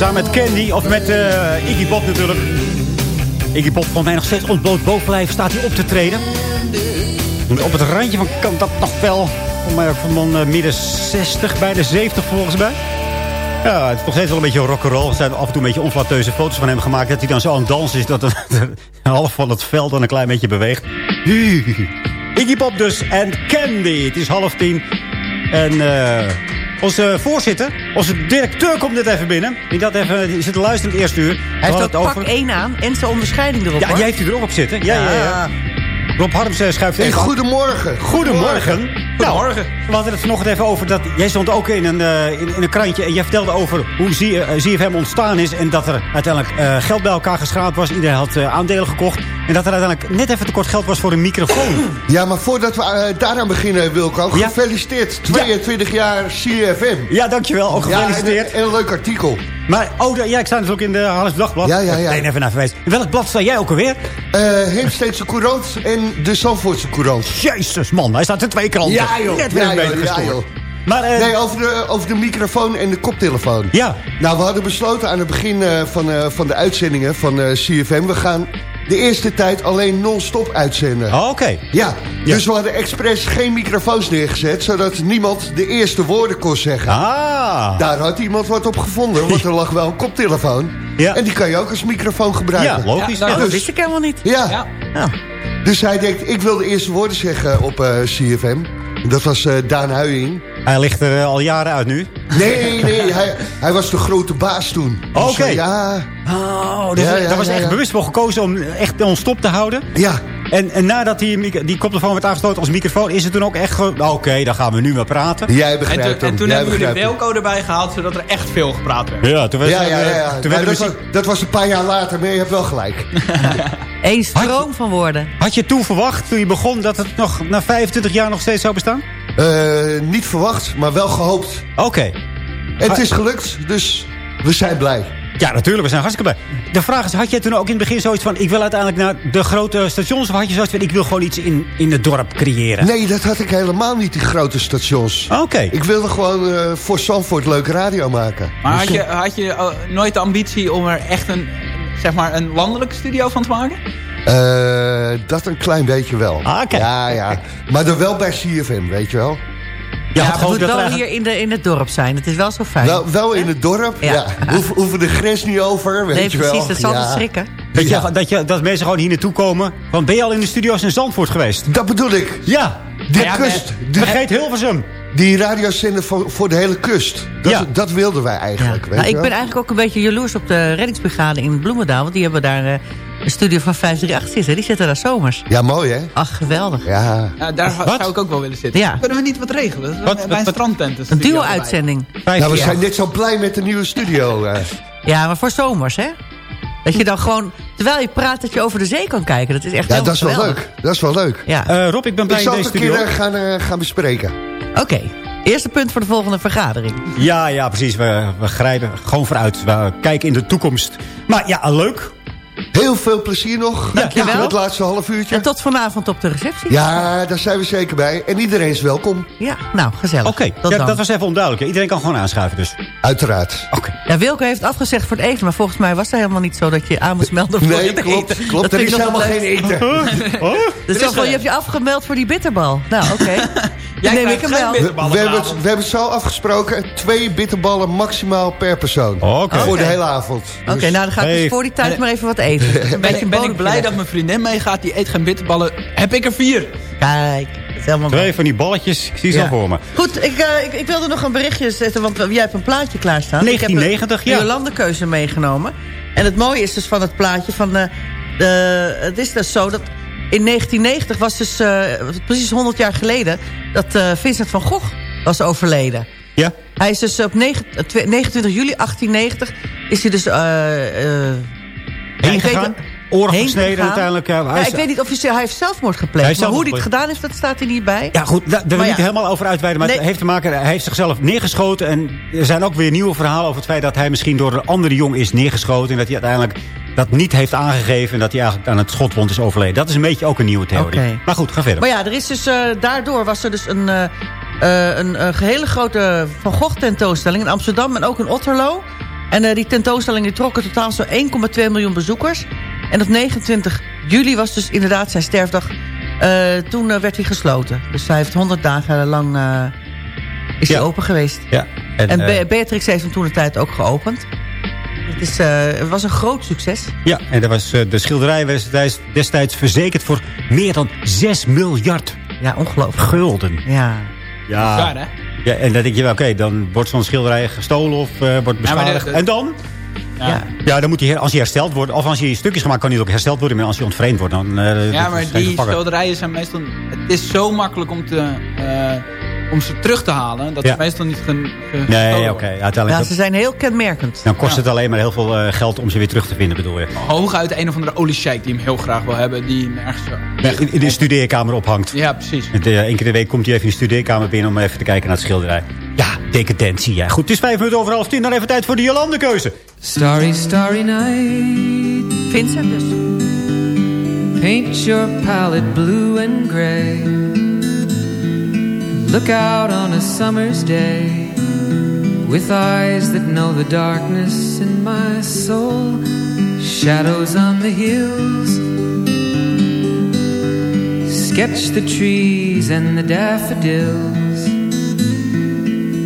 Samen met Candy. Of met eh, Iggy Pop natuurlijk. Iggy Pop vond mij nog steeds ontbloot bovenlijf. Staat hij op te treden. Op het randje van kan dat nog wel. Voor mij ook van eh, midden 60, bij de 70 volgens mij. Ja, het is nog steeds wel een beetje rock'n'roll. Er zijn af en toe een beetje onflatteuze foto's van hem gemaakt. Dat hij dan zo aan het dansen is. Dat een <laughs> half van het veld dan een klein beetje beweegt. <laughs> Iggy Pop dus. En Candy. Het is half tien. En eh, onze voorzitter, onze directeur komt net even binnen. Die dat even die zit te luisteren in het eerste uur. Hij heeft ook pak 1 aan en zijn onderscheiding erop. Ja, hoor. jij heeft hij er ook op zitten. Ja, ja, ja. Rob Harms eh, schuift Hey, even goedemorgen. Goedemorgen. Goedemorgen. Nou, we hadden het vanochtend even over dat... Jij stond ook in een, eh, in, in een krantje en jij vertelde over hoe Z- eh, ZFM ontstaan is... en dat er uiteindelijk eh, geld bij elkaar geschraapt was. Iedereen had eh, aandelen gekocht. En dat er uiteindelijk net even tekort geld was voor een microfoon. <clears throat> Ja, maar voordat we daaraan beginnen, Wilco, Ja. gefeliciteerd. 22 jaar CFM. Ja, dankjewel. Ook gefeliciteerd. Ja, en, en een leuk artikel. Maar, oh, ja, ik sta natuurlijk in de Haarlems Dagblad. Ja, ja, ja. Nee, even naar verwijzen. In welk blad sta jij ook alweer? Eh Heemsteedse Courant en de Zandvoortse Courant. Jezus, man. Hij staat in twee kranten. Ja, joh. Net weer Ja, een beetje gestoord. Maar, eh, Nee, over de, over de microfoon en de koptelefoon. Ja. Nou, we hadden besloten aan het begin eh, van, eh, van de uitzendingen van eh, CFM... we gaan de eerste tijd alleen non-stop uitzenden. Oh, oké. Ja, dus we hadden expres geen microfoons neergezet... zodat niemand de eerste woorden kon zeggen. Ah. Daar had iemand wat op gevonden, want er lag wel een koptelefoon. Ja. En die kan je ook als microfoon gebruiken. Ja, logisch. Ja, nou, dat wist ik helemaal niet. Ja, Ja. Dus hij denkt, ik wil de eerste woorden zeggen op eh, CFM. Dat was eh, Daan Huying. Hij ligt er eh, al jaren uit nu. Nee, nee, hij, hij was de grote baas toen. Oké. Dus, eh, ja, Oh, dus Ja, ja, daar was echt bewust voor gekozen om echt on-stop te houden. ja. En, en nadat die, die koptelefoon werd aangesloten als microfoon... is het toen ook echt gewoon... nou, Oké, dan gaan we nu maar praten. Jij En begrijpt toen, hem. en toen jij hebben we de begrijpt hem. Welco erbij gehaald, zodat er echt veel gepraat werd. Ja, toen werd, Ja, ja, ja. ja. Toen werd dat, was, dat was een paar jaar later, maar je hebt wel gelijk. <laughs> één stroom van woorden. Had je toen verwacht, toen je begon... dat het nog na 25 jaar nog steeds zou bestaan? Eh, niet verwacht, maar wel gehoopt. Oké. En het is gelukt, dus we zijn blij. Ja, natuurlijk, we zijn hartstikke blij. De vraag is, had jij toen ook in het begin zoiets van... ik wil uiteindelijk naar de grote stations... of had je zoiets van, ik wil gewoon iets in, in het dorp creëren? Nee, dat had ik helemaal niet, die grote stations. Oké. Ik wilde gewoon eh, voor Zandvoort leuke radio maken. Maar Dus, had je, had je eh, nooit de ambitie om er echt een, zeg maar, een landelijke studio van te maken? eh, dat een klein beetje wel. Ah, oké. Ja, ja. <laughs> Maar dan wel bij CFM, weet je wel. Ja, het moet dat wel er hier in, de, in het dorp zijn. Het is wel zo fijn. Wel, wel in het dorp, ja. Ja. <laughs> Hoeven, hoeven de grens niet over, weet nee, je wel. precies. Dat zal ja. me schrikken. Dat, Ja. je, dat, je, dat mensen gewoon hier naartoe komen. Want ben je al in de studio's in Zandvoort geweest? Dat bedoel ik. Ja. De ja, kust. De, Vergeet Hilversum. die radiozender voor, voor de hele kust. Dat, Ja. dat wilden wij eigenlijk, weet Nou, je ik wel. ben eigenlijk ook een beetje jaloers op de reddingsbrigade in Bloemendaal. Want die hebben daar eh, een studio van 538 zitten. Die zitten daar zomers. Ja, mooi hè? Ach, geweldig. Ja. Ja, daar Wat? zou ik ook wel willen zitten. Ja. Kunnen we niet wat regelen? Wat? bij Wat? een Wat? strandtent. Een studio duo-uitzending. Nou, we zijn net zo blij met de nieuwe studio. eh. Ja, maar voor zomers, hè? Dat je dan gewoon, terwijl je praat, dat je over de zee kan kijken. Dat is echt Ja, dat is wel geweldig. leuk. Dat is wel leuk. Ja, Eh, Rob, ik ben blij Ik in zal deze het een keer studio. eh, gaan, gaan bespreken. oké. Eerste punt voor de volgende vergadering. Ja, ja, precies. We, we grijpen gewoon vooruit. We kijken in de toekomst. Maar ja, leuk. Heel veel plezier nog. Dankjewel. Het laatste half uurtje. En tot vanavond op de receptie. Ja, daar zijn we zeker bij. En iedereen is welkom. Ja, nou, gezellig. Oké, ja, dat was even onduidelijk. Iedereen kan gewoon aanschuiven dus. Uiteraard. Oké. Ja, Wilco heeft afgezegd voor het eten, maar volgens mij was het helemaal niet zo dat je aan moest melden voor Nee, het klopt. eten. klopt. Dat Er vind is ik nog helemaal geen eten. <laughs> Oh? Dus je hebt je afgemeld voor die bitterbal. Nou, oké. <laughs> Jij neem ik hem wel. We, hebben het, we hebben het zo afgesproken. Twee bitterballen maximaal per persoon. Oké. Voor de Oké. hele avond. Oké, Dus- nou dan ga ik dus voor die tijd maar even wat eten. Een <laughs> Ben, beetje ik- ben ik blij dat mijn vriendin meegaat. Die eet geen bitterballen. Heb ik er vier. Kijk, dat is helemaal mooi. Twee van die balletjes, ik zie ze Ja. al voor me. Goed, ik, eh, ik, ik wilde nog een berichtje zetten, want jij hebt een plaatje klaarstaan. 1990, ik heb ja. een Jolandekeuze meegenomen. En het mooie is dus van het plaatje van... eh, de, het is dus zo dat in 1990 was dus eh, precies 100 jaar geleden... dat eh, Vincent van Gogh was overleden. Ja? Hij is dus op negen- eh, twe- 29 juli 1890 is hij dus... eh, eh, ja, Heen Oren gesneden uiteindelijk. Ja, ik weet niet of hij, hij heeft zelfmoord gepleegd. maar hoe hij het gedaan heeft, dat staat er niet bij. Ja, goed, da- daar wil ik niet helemaal over uitweiden. Maar het heeft te maken, hij heeft zichzelf neergeschoten. En er zijn ook weer nieuwe verhalen over het feit dat hij misschien door een andere jong is neergeschoten. En dat hij uiteindelijk dat niet heeft aangegeven. En dat hij eigenlijk aan het schotwond is overleden. Dat is een beetje ook een nieuwe theorie. Maar goed, ga verder. Maar ja, er is dus, eh, daardoor was er dus een, eh, een, een hele grote Van Gogh tentoonstelling in Amsterdam en ook in Otterlo. En eh, die tentoonstelling die trok in totaal zo'n 1,2 miljoen bezoekers. En op 29 juli was dus inderdaad zijn sterfdag. Eh, toen eh, werd hij gesloten. Dus hij heeft 100 dagen lang eh, is hij open geweest. Ja. En, En, Be- Beatrix heeft hem toen de tijd ook geopend. Het, is, eh, het was een groot succes. ja, en dat was, de schilderij was destijds- destijds verzekerd voor meer dan 6 miljard Ja, ongelooflijk. gulden. Ja. Ja. Bizar, hè? ja en dan denk je wel, oké, dan wordt zo'n schilderij gestolen of eh, wordt beschadigd. de- de- en dan? Ja. Ja, dan moet hij, als hij hersteld wordt, of als hij stukjes gemaakt, kan hij ook hersteld worden. Maar als hij ontvreemd wordt, dan... eh, Ja, maar is die schilderijen zijn meestal... Het is zo makkelijk om, te, eh, om ze terug te halen. Dat Ja. ze meestal niet ge- Nee, oké. Uiteindelijk... ja, ze zijn heel kenmerkend. Dan kost Ja. het alleen maar heel veel eh, geld om ze weer terug te vinden, bedoel je? Hooguit een of andere oliesheik die hem heel graag wil hebben. Die zo- Nee, in, in de studeerkamer ophangt. Ja, precies. Eén keer de week komt hij even in de studeerkamer binnen om even te kijken naar het schilderij. Ja, decadentie, ja. Goed, het is vijf minuten over half tien. Dan even tijd voor de Jolandekeuze. Starry, starry night. Vincent dus. Paint your palette blue and gray. Look out on a summer's day with eyes that know the darkness in my soul. Shadows on the hills. Sketch the trees and the daffodils.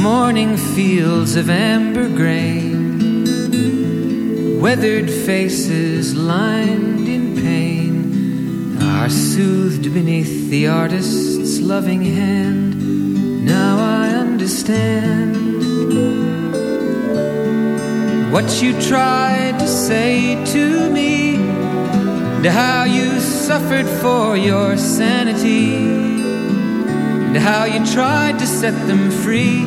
Morning fields of amber grain. Weathered faces lined in pain are soothed beneath the artist's loving hand. Now I understand what you tried to say to me, and how you suffered for your sanity, and how you tried to set them free.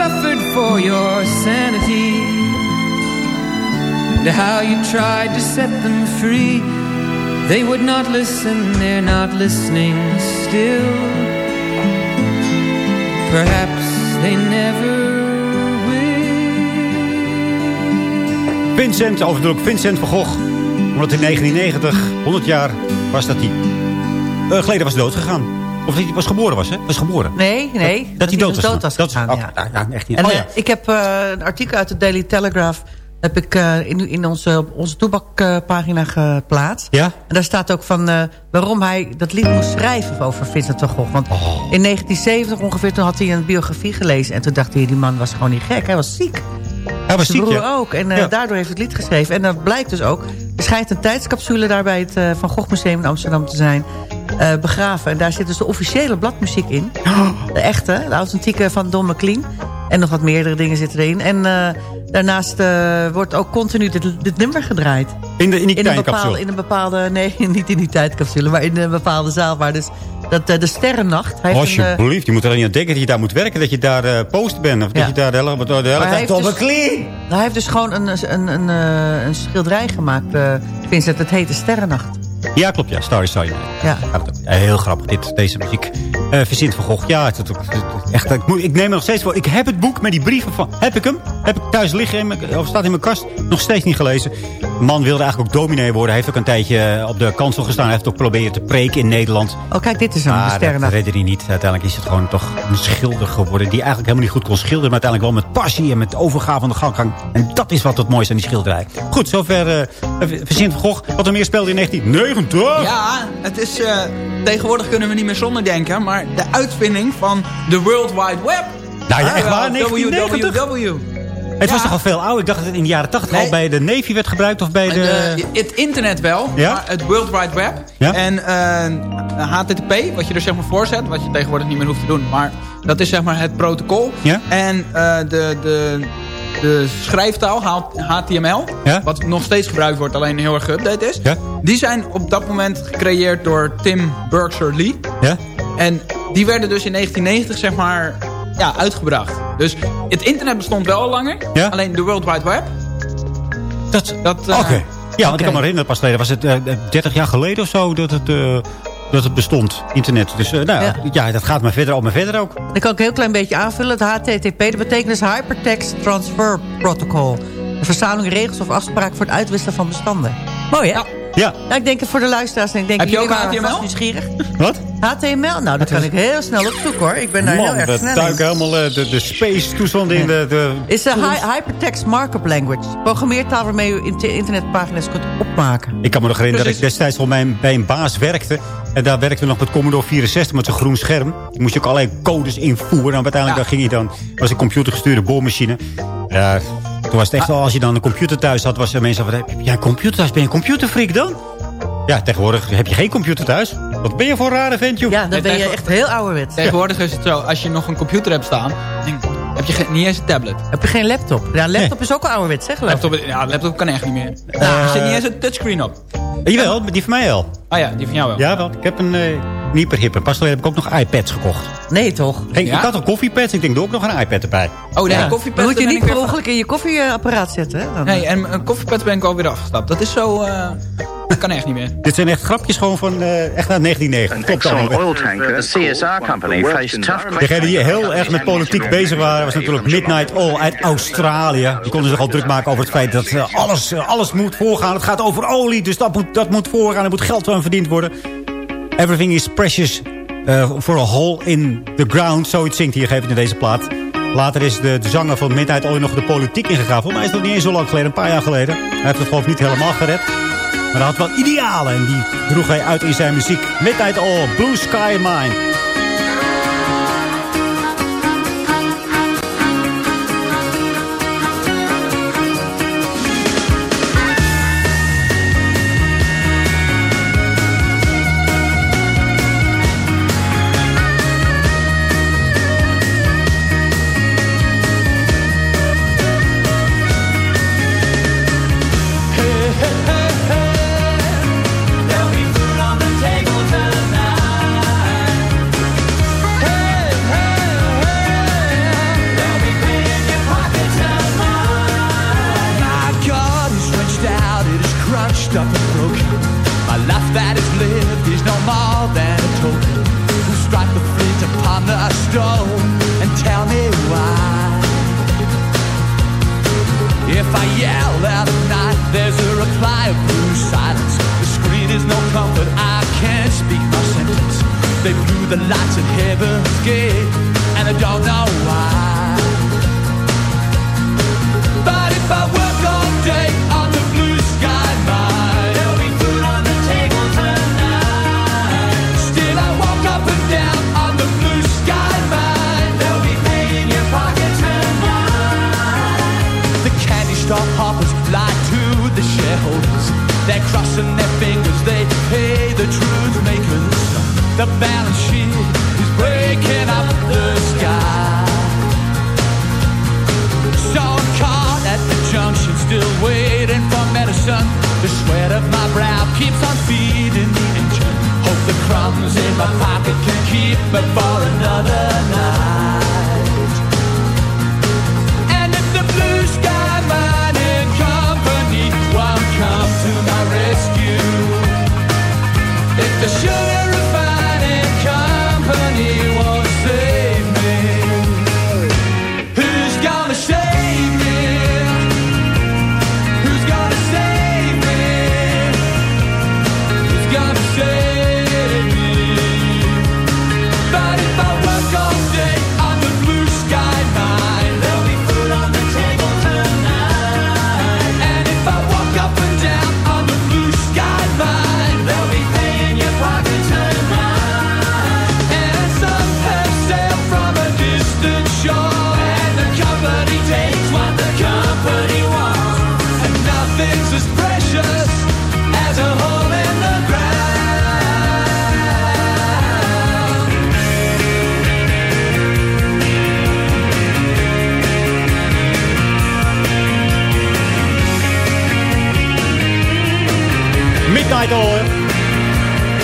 suffered for your sanity, and how you tried to set them free. They would not listen, they're not listening still. Perhaps they never Vincent, overdruk Vincent van Gogh. Omdat in 1990, 100 jaar, was dat hij... eh, geleden was dood gegaan. Of dat hij was geboren was, hè? Was geboren. Nee, nee. Dat, dat hij dood was, dus dood was gegaan. dat, ja. oh, ja, ja, echt niet. En oh, eh, ja. ik heb eh, een artikel uit de Daily Telegraph... heb ik eh, in, in onze, op onze toebakpagina geplaatst. Ja? En daar staat ook van waarom hij dat lied moest schrijven over Vincent van Gogh. Want Oh. in 1970 ongeveer, toen had hij een biografie gelezen. En toen dacht hij, die man was gewoon niet gek. Hij was ziek. Hij was Zijn ziek, broer ja. ook. En Ja. daardoor heeft hij het lied geschreven. En dat blijkt dus ook. Er schijnt een tijdscapsule daar bij het Van Gogh Museum in Amsterdam te zijn. Eh, begraven. En daar zit dus de officiële bladmuziek in. De echte, de authentieke van Don McLean. En nog wat meerdere dingen zitten erin. En eh, daarnaast eh, wordt ook continu dit, dit nummer gedraaid. In, de, in die In een, bepaalde, in een bepaalde... Nee, <laughs> niet in die tijdcapsule. Maar in een bepaalde zaal. Waar dus dat, de Sterrennacht... Hij een, Alsjeblieft, je moet er niet aan denken dat je daar moet werken. Dat je daar post bent. Of Ja. dat je daar de hele, de hele tijd dus-. Hij heeft dus gewoon een, een, een, een schilderij gemaakt, Vincent. Het heet de Sterrennacht. Ja, klopt. Ja, Starry Starry Night. Ja. ook- eh, heel grappig, dit, deze muziek. Eh Vincent van Gogh, ja, het, het, echt, ik, moet, ik neem er nog steeds voor. Ik heb het boek met die brieven van... Heb ik hem? Heb ik thuis liggen, in mijn, of staat in mijn kast? Nog steeds niet gelezen. De man wilde eigenlijk ook dominee worden. Hij heeft ook een tijdje eh, op de kansel gestaan. Hij heeft ook proberen te preken in Nederland. Oh, kijk, dit is hem, de Maar dat redde hij niet. Uiteindelijk is het gewoon toch een schilder geworden... die eigenlijk helemaal niet goed kon schilderen... maar uiteindelijk wel met passie en met overgave aan de gang. En dat is wat het mooiste aan die schilderij. Goed, zover uh, Vincent van Gogh. Wat er meer speelde in 1990. Ja, het is, eh, tegenwoordig kunnen we niet meer zonder denken. Maar de uitvinding van de World Wide Web. Nou ja, echt waar, wel, 1990? WWW. Het was toch al veel ouder? Ik dacht dat het in de jaren 80 al bij de Navy werd gebruikt of bij de... Eh, het internet wel, Ja? maar het World Wide Web. Ja? En eh, HTTP, wat je er zeg maar voor zet, wat je tegenwoordig niet meer hoeft te doen. Maar dat is zeg maar het protocol. Ja? En eh, de, de, de schrijftaal, HTML, Ja? wat nog steeds gebruikt wordt, alleen heel erg geüpdate is. Ja? Die zijn op dat moment gecreëerd door Tim Berkshire-Lee. Ja? En die werden dus in 1990 zeg maar ja, uitgebracht. Dus het internet bestond wel al langer. Ja? Alleen de World Wide Web. Dat, Dat, eh, Oké. Ja, want ik kan me herinneren, pas geleden was het eh, 30 jaar geleden of zo dat het, eh, dat het bestond, internet. Dus eh, nou, ja. Ja. dat gaat maar verder, op maar verder ook. Dan kan ik een heel klein beetje aanvullen. Het HTTP, dat betekent dus Hypertext Transfer Protocol. Een verzameling regels of afspraken voor het uitwisselen van bestanden. Mooi, hè? Ja. Ja. Ja, ik denk het voor de luisteraars. Ik denk Heb je ook HTML? nieuwsgierig. Wat? HTML? Nou, dat kan ik heel snel opzoeken, hoor. Ik ben daar heel erg snel duiken helemaal eh, de, de space toestanden in de... de is een hy- Hypertext Markup Language. Programmeertaal waarmee inter- internetpagina's kunt opmaken. Ik kan me nog herinneren dat ik Precies. destijds al mijn, bij een baas werkte. En daar werkte we nog met Commodore 64 met zo'n groen scherm. Dan moest je ook allerlei codes invoeren. En uiteindelijk Ja. dan ging je dan... was een computergestuurde boormachine. Ja, toen was het echt wel... Als je dan een computer thuis had, was er mensen van... Heb jij een computer thuis? Ben je een computerfreak dan? Ja, tegenwoordig heb je geen computer thuis. Wat ben je voor een rare vent, joh? Ja, dan ben je echt heel ouderwets. Tegenwoordig is het zo, als je nog een computer hebt staan, denk- heb je geen- niet eens een tablet. Heb je geen laptop? Ja, een laptop is ook al ouderwets, zeg geloof. Laptop, ja, laptop kan echt niet meer. Eh, er zit niet eens een touchscreen op. Jawel, die van mij al. Ah ja, die van jou wel. Ja, wel. Ik heb een uh, hyperhippe. Pas geleden heb ik ook nog iPads gekocht. Nee, toch? Ja? Ik had een koffiepads. Ik denk, doe ook nog een iPad erbij. Oh, nee, Ja. een koffiepad. Moet je niet per ongeluk in je koffieapparaat zetten. Hè? Dan, Nee, en een koffiepad ben ik alweer afgestapt. Dat is zo... eh dat kan echt niet meer. Dit zijn echt grapjes gewoon van eh, echt naar 1990. Klopt allemaal. oil tanker, the CSR company, faced tough questions. Degene die heel erg met politiek bezig waren... was natuurlijk Midnight Oil uit Australië. Die konden zich al druk maken over het feit dat eh, alles, eh, alles moet voorgaan. Het gaat over olie, dus dat moet, dat moet voorgaan. Er moet geld aan verdiend worden. Everything is precious eh, for a hole in the ground. Zoiets zingt hij gegeven in deze plaat. Later is de, de zanger van Midnight Oil nog de politiek ingegaan. Volgens mij is dat niet eens zo lang geleden, een paar jaar geleden. Hij heeft het geloof niet helemaal gered. Maar hij had wel idealen en die droeg hij uit in zijn muziek. Midnight All, Blue Sky Mine. Store hoppers lie to the shareholders. They're crossing their fingers, they pay the truth makers. The balance sheet is breaking up the sky. So I'm caught at the junction, still waiting for medicine. The sweat of my brow keeps on feeding the engine. Hope the crumbs in my pocket can keep me for another night. Midnight Oil.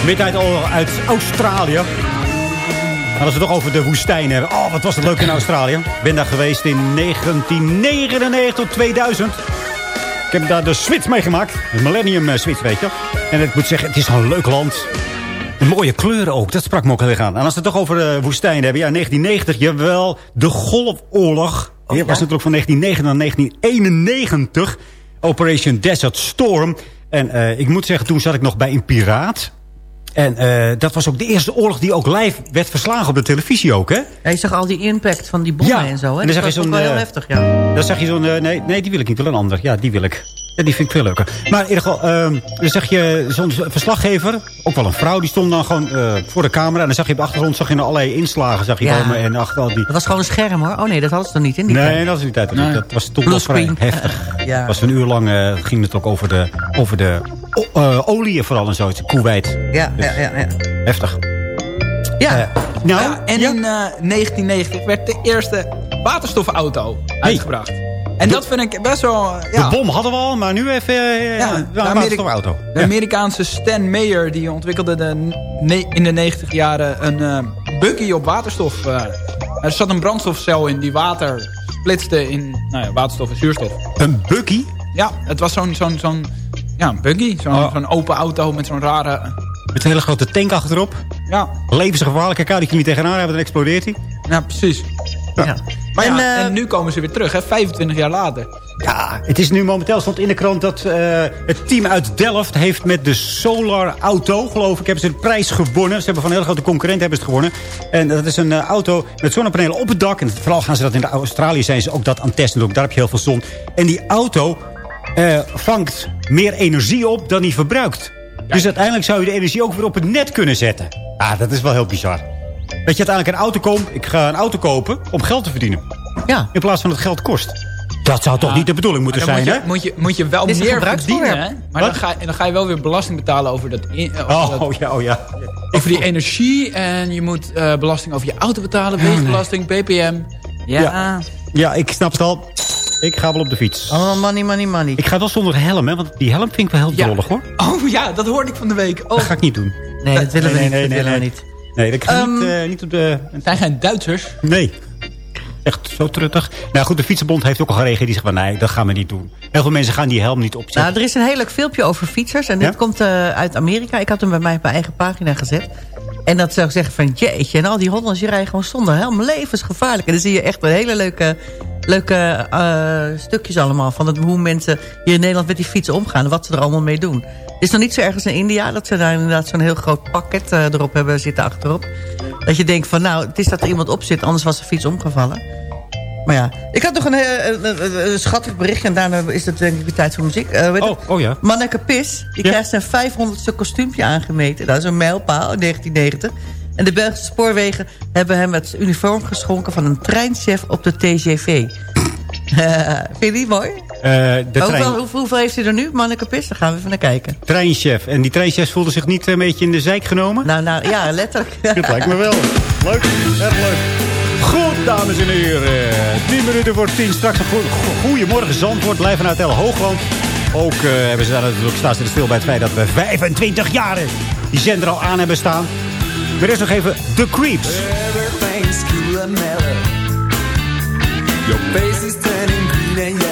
Midnight Oil uit Australië. Maar als we het toch over de woestijn hebben. Oh, wat was het leuk in Australië. Ik ben daar geweest in 1999 tot 2000. Ik heb daar de switch meegemaakt. De Millennium eh, Switch, weet je. En ik moet zeggen, het is een leuk land. De mooie kleuren ook, dat sprak me ook heel erg aan. En als we het toch over de woestijn hebben. Ja, 1990, jawel, de Golfoorlog. Die was natuurlijk van 1909 naar 1991. Operation Desert Storm. En eh, ik moet zeggen, toen zat ik nog bij een piraat. En eh, dat was ook de eerste oorlog die ook live werd verslagen op de televisie ook, hè? Ja, je zag al die impact van die bommen en zo. Hè? En dan zag je dat was zo'n... wel heel eh, heftig, ja. Dan zag je zo'n... nee, nee, die wil ik niet. Wil een ander. Ja, die wil ik. Ja, die vind ik veel leuker. Maar in ieder geval, ehm, dan zag je zo'n verslaggever. Ook wel een vrouw, die stond dan gewoon eh, voor de camera. En dan zag je op de achtergrond zag je allerlei inslagen. Zag je Ja. komen en achter al die... Dat was gewoon een scherm, hoor. Oh nee, dat hadden ze dan niet in die Nee, tijd. dat was in die tijd. niet. Dat was toch wel vrij heftig. <laughs> Ja. Het was een uur lang eh, ging het ook over de, over de o- eh, olie vooral en zo. Koeweit. Ja, ja, ja. ja. Heftig. Ja. Nou, Ja, en in eh, 1990 werd de eerste waterstofauto uitgebracht. En dat vind ik best wel... eh, ja. De bom hadden we al, maar nu even uh, Ja, de, Amerika- waterstofauto. de Amerikaanse Stan Mayer die ontwikkelde de, in de 90 jaren een buggy op waterstof. er zat een brandstofcel in die water splitste in nou ja, waterstof en zuurstof. Een buggy? Ja, het was zo'n zo'n zo'n ja, een buggy. Zo'n Oh. zo'n open auto met zo'n rare... Met een hele grote tank achterop. Ja. Levensgevaarlijke kou die je niet tegenaan hebben, dan explodeert hij. Ja, precies. Ja. Maar En, ja, eh, en nu komen ze weer terug, hè, 25 jaar later. Ja, het is nu momenteel stond in de krant dat eh, het team uit Delft heeft met de Solar Auto, geloof ik, hebben ze de prijs gewonnen. Ze hebben van een hele grote concurrent hebben ze het gewonnen. En dat is een eh, auto met zonnepanelen op het dak. En vooral gaan ze dat in Australië zijn ze ook dat aan het testen. Ook daar heb je heel veel zon. En die auto vangt meer energie op dan hij verbruikt. Dus uiteindelijk zou je de energie ook weer op het net kunnen zetten. Ah, dat is wel heel bizar. Dat je uiteindelijk een auto koopt. Ik ga een auto kopen om geld te verdienen. Ja. In plaats van dat het geld kost. Dat zou toch Ja. niet de bedoeling moeten zijn, hè? moet je, moet je, moet je wel meer verdienen. hè? Maar dan ga, je- dan ga je wel weer belasting betalen over, dat, in- over, Oh, dat- ja, oh ja. over die energie. En je moet eh, belasting over je auto betalen. Wegenbelasting, BPM. Ja. Ja. Ja, ik snap het al. Ik ga wel op de fiets. Allemaal money, money, money. Ik ga wel zonder helm, hè? Want die helm vind ik wel heel Ja. drollig, hoor. Oh ja, dat hoorde ik van de week. Oh. Dat ga ik niet doen. Nee, dat willen we Nee, niet. nee, dat nee, willen we niet. Nee, ga Ehm, niet, eh, niet op de... Het zijn geen Duitsers. Nee. Echt zo truttig. Nou goed, de Fietsenbond heeft ook al gereageerd. Die zegt van, nee, dat gaan we niet doen. Heel veel mensen gaan die helm niet opzetten. Nou, er is een heel leuk filmpje over fietsers. En dit Ja? komt eh, uit Amerika. Ik had hem bij mij op mijn eigen pagina gezet. En dat zou ik zeggen van, jeetje. En al die Hollanders, die rijden gewoon zonder helm. Levensgevaarlijk. En dan zie je echt een hele leuke, leuke eh, stukjes allemaal. Van het, hoe mensen hier in Nederland met die fietsen omgaan. En wat ze er allemaal mee doen. Het is nog niet zo ergens in India. Dat ze daar inderdaad zo'n heel groot pakket eh, erop hebben zitten achterop. Dat je denkt van, nou, het is dat er iemand op zit. Anders was de fiets omgevallen. Maar ja, ik had nog een, eh, een, een, een schattig berichtje. En daarna is het denk ik weer tijd voor muziek. Oh, het? oh ja. Manneke Pis, die Ja. krijgt zijn 500ste kostuumpje aangemeten. Dat is een mijlpaal in 1990. En de Belgische spoorwegen hebben hem het uniform geschonken... van een treinchef op de TGV. <laughs> Vind je die mooi? Eh, de hoeveel, trein, hoeveel, hoeveel heeft hij er nu, Manneke Pis? Daar gaan we even naar kijken. treinchef. En die treinchef voelde zich niet een beetje in de zijk genomen? Nou, nou ja, letterlijk. <laughs> Dat lijkt me wel. Leuk, erg leuk. Goed, dames en heren. 10 minuten voor 10. Straks een go- goeiemorgen Zandvoort. Live vanuit El Hoogland. Ook eh, hebben ze daar natuurlijk staan stil bij het feit dat we 25 jaar die zender al aan hebben staan. Maar eerst nog even The Creeps. Your face is turning green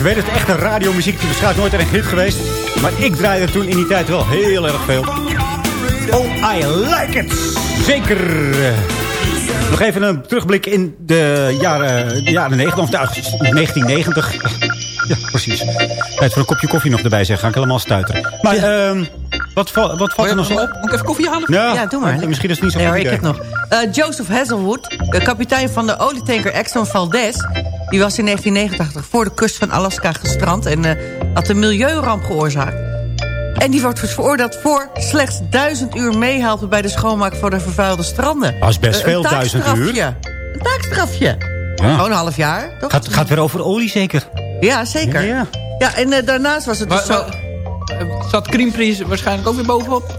ik weet het. Echte radiomuziek. Die is waarschijnlijk nooit een hit geweest. Maar ik draaide toen in die tijd wel heel erg veel. Oh, I like it. Zeker. Nog even een terugblik in de jaren, de jaren 90, of nou, 1990. Ja, precies. Tijd voor een kopje koffie nog erbij zeggen. Ga ik helemaal stuiteren. Maar ehm, wat, wat valt er nog zo op? Moet ik even koffie halen? Ja, Ja, doe maar. Misschien is het niet zo Nee goed hoor, ik heb nog. Eh, Joseph Hazelwood, de kapitein van de olietanker Exxon Valdez... die was in 1989 voor de kust van Alaska gestrand... en eh, had een milieuramp geoorzaakt. En die wordt dus veroordeeld voor slechts duizend uur meehelpen... bij de schoonmaak van de vervuilde stranden. Dat is best Eh, veel, duizend uur. Een taakstrafje. Ja. Gewoon een half jaar, toch? Gaat, gaat weer over olie zeker? Ja, zeker. Ja, Ja, ja. en eh, daarnaast was het dus zo... Zat Creampries waarschijnlijk ook weer bovenop?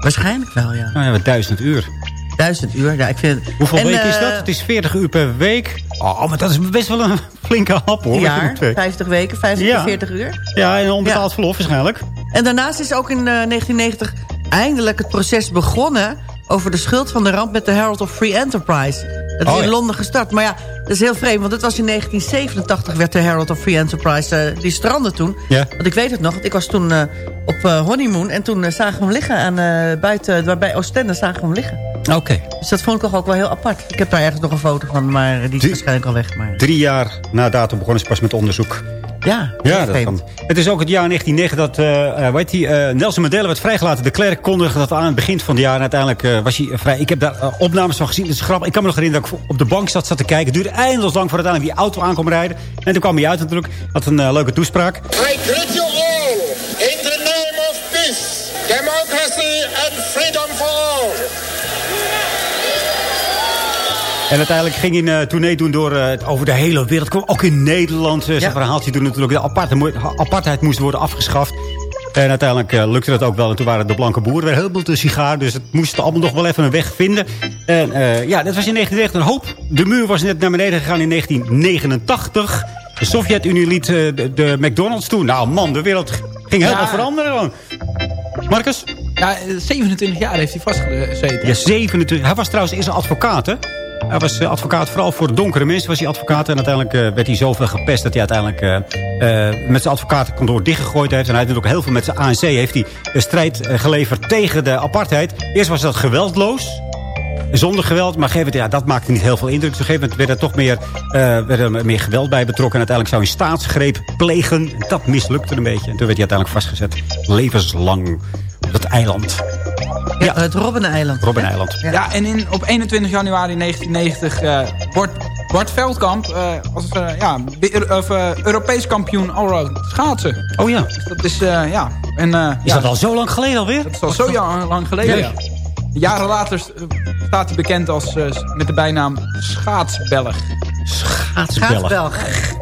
Waarschijnlijk wel, ja. Nou ja, duizend uur. Duizend uur, ja, ik vind. Hoeveel En, weken is eh, dat? Het is 40 uur per week. Oh, maar dat is best wel een <laughs> flinke hap hoor. Jaar, Twee. 50 weken, 50 Ja. tot 40 uur. Ja, en onbetaald verlof waarschijnlijk. En daarnaast is ook in eh, 1990 eindelijk het proces begonnen... over de schuld van de ramp met de Herald of Free Enterprise. Dat is Oh, in ja. Londen gestart. Maar ja, dat is heel vreemd. Want het was in 1987 werd de Herald of Free Enterprise... eh, die strandde toen. Ja. Want ik weet het nog. Want ik was toen eh, op eh, honeymoon. En toen zagen we hem liggen. Aan, buiten, waar bij Oostende zagen we hem liggen. Oké. Dus dat vond ik toch ook wel heel apart. Ik heb daar ergens nog een foto van. Maar die is waarschijnlijk al weg. Maar Drie jaar na datum begonnen ze pas met onderzoek. Ja, Ja, dat kan. Het is ook het jaar 1909 dat eh, eh, die, eh, Nelson Mandela werd vrijgelaten. De klerk kondigde dat aan het begin van het jaar. En uiteindelijk eh, was hij vrij. Ik heb daar opnames van gezien. Dat is grappig. Ik kan me nog herinneren dat ik op de bank zat, zat te kijken. Het duurde eindeloos lang voor uiteindelijk die auto aan kwam rijden. En toen kwam hij uit natuurlijk. Had een leuke toespraak. I greet you all in the name of peace, democracy and freedom En uiteindelijk ging hij een eh, tournee doen door, eh, over de hele wereld. Kwam ook in Nederland eh, zijn Ja. verhaaltje doen natuurlijk. De aparte, apartheid moest worden afgeschaft. En uiteindelijk lukte dat ook wel. En toen waren de blanke boeren weer veel te sigaar. Dus het moest allemaal nog wel even een weg vinden. En ja, dat was in 1990 een hoop. De muur was net naar beneden gegaan in 1989. De Sovjet-Unie liet de, de McDonald's toe. Nou man, de wereld ging helemaal Ja. veranderen. gewoon. Marcus? Ja, eh, 27 jaar heeft hij vastgezeten. Ja, 27. Hij was trouwens eerst een advocaat, hè? Hij was eh, advocaat, vooral voor donkere mensen was hij advocaat. En uiteindelijk eh, werd hij zoveel gepest dat hij uiteindelijk eh, met zijn advocatenkantoor dichtgegooid heeft. En hij heeft ook heel veel met zijn ANC heeft hij strijd geleverd tegen de apartheid. Eerst was dat geweldloos. Zonder geweld, maar gegeven ja, dat maakte niet heel veel indruk. Dus op een gegeven moment werd er toch meer, eh, werd er meer geweld bij betrokken. En uiteindelijk zou hij staatsgreep plegen. Dat mislukte een beetje. En toen werd hij uiteindelijk vastgezet. Levenslang op dat eiland. Ja, het Robbeneiland. Robben-eiland. Ja, en in, op 21 januari 1990 eh, wordt Bart Veldkamp eh, als eh, ja, of, eh, Europees kampioen allround schaatsen. Oh ja. Dus dat is, eh, ja... En, eh, Is ja, dat al zo lang geleden alweer? Dat is al zo ja- lang geleden, ja. Jaren later eh, staat hij bekend als, eh, met de bijnaam Schaatsbelg. Schaatsbelg.